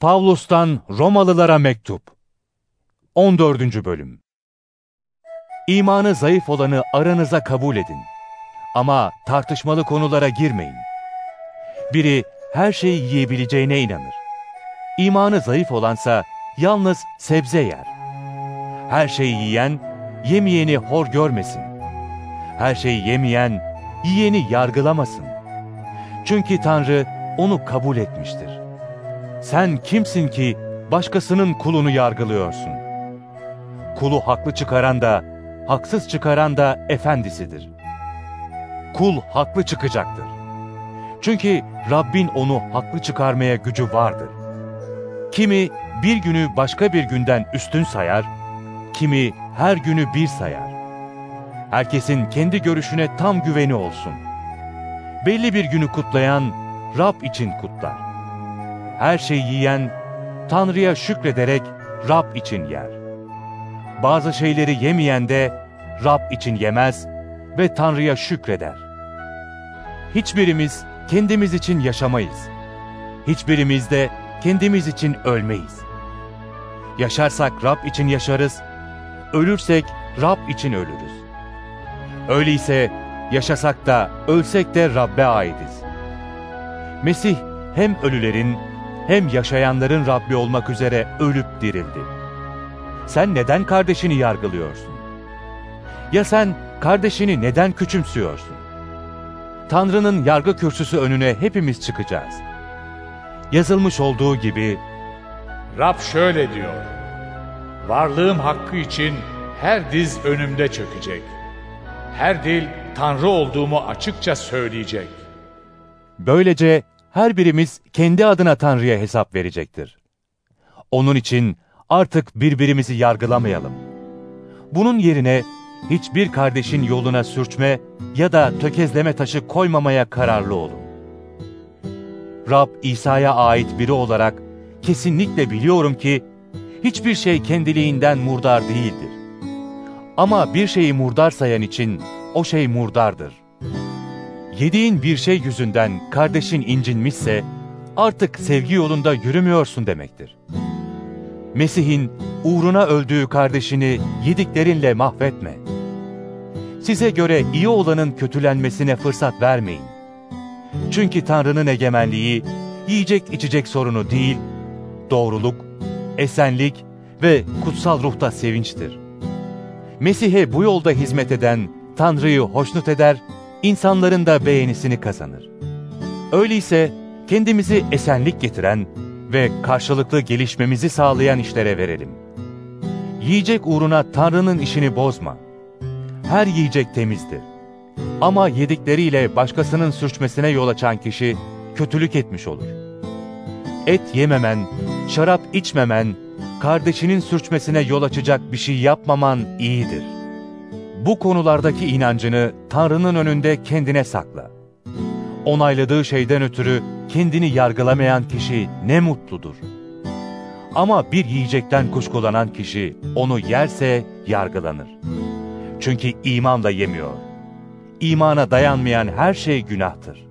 Pavlus'tan Romalılara mektup 14. bölüm İmanı zayıf olanı aranıza kabul edin. Ama tartışmalı konulara girmeyin. Biri her şeyi yiyebileceğine inanır. İmanı zayıf olansa yalnız sebze yer. Her şeyi yiyen, yemeyeni hor görmesin. Her şeyi yemeyen, yiyeni yargılamasın. Çünkü Tanrı onu kabul etmiştir. Sen kimsin ki başkasının kulunu yargılıyorsun? Kulu haklı çıkaran da, haksız çıkaran da efendisidir. Kul haklı çıkacaktır. Çünkü Rabbin onu haklı çıkarmaya gücü vardır. Kimi bir günü başka bir günden üstün sayar, kimi her günü bir sayar. Herkesin kendi görüşüne tam güveni olsun. Belli bir günü kutlayan Rab için kutlar. Her şeyi yiyen Tanrı'ya şükrederek Rab için yer. Bazı şeyleri yemeyen de Rab için yemez ve Tanrı'ya şükreder. Hiçbirimiz kendimiz için yaşamayız. Hiçbirimiz de kendimiz için ölmeyiz. Yaşarsak Rab için yaşarız, ölürsek Rab için ölürüz. Öyleyse yaşasak da ölsek de Rab'be aitiz. Mesih hem ölülerin hem yaşayanların Rabbi olmak üzere ölüp dirildi. Sen neden kardeşini yargılıyorsun? Ya sen kardeşini neden küçümsüyorsun? Tanrı'nın yargı kürsüsü önüne hepimiz çıkacağız. Yazılmış olduğu gibi, Rab şöyle diyor, Varlığım hakkı için her diz önümde çökecek. Her dil Tanrı olduğumu açıkça söyleyecek. Böylece her birimiz kendi adına Tanrı'ya hesap verecektir. Onun için artık birbirimizi yargılamayalım. Bunun yerine hiçbir kardeşin yoluna sürçme ya da tökezleme taşı koymamaya kararlı olun. Rab İsa'ya ait biri olarak kesinlikle biliyorum ki hiçbir şey kendiliğinden murdar değildir. Ama bir şeyi murdar sayan için o şey murdardır. Yediğin bir şey yüzünden kardeşin incinmişse artık sevgi yolunda yürümüyorsun demektir. Mesih'in uğruna öldüğü kardeşini yediklerinle mahvetme. Size göre iyi olanın kötülenmesine fırsat vermeyin. Çünkü Tanrı'nın egemenliği yiyecek içecek sorunu değil, doğruluk, esenlik ve kutsal ruhta sevinçtir. Mesih'e bu yolda hizmet eden Tanrı'yı hoşnut eder, insanların da beğenisini kazanır. Öyleyse kendimizi esenlik getiren ve karşılıklı gelişmemizi sağlayan işlere verelim. Yiyecek uğruna Tanrı'nın işini bozma. Her yiyecek temizdir. Ama yedikleriyle başkasının sürçmesine yol açan kişi kötülük etmiş olur. Et yememen, şarap içmemen, kardeşinin sürçmesine yol açacak bir şey yapmaman iyidir. Bu konulardaki inancını Tanrı'nın önünde kendine sakla. Onayladığı şeyden ötürü kendini yargılamayan kişi ne mutludur. Ama bir yiyecekten kuşkulanan kişi onu yerse yargılanır. Çünkü imanla yemiyor. İmana dayanmayan her şey günahtır.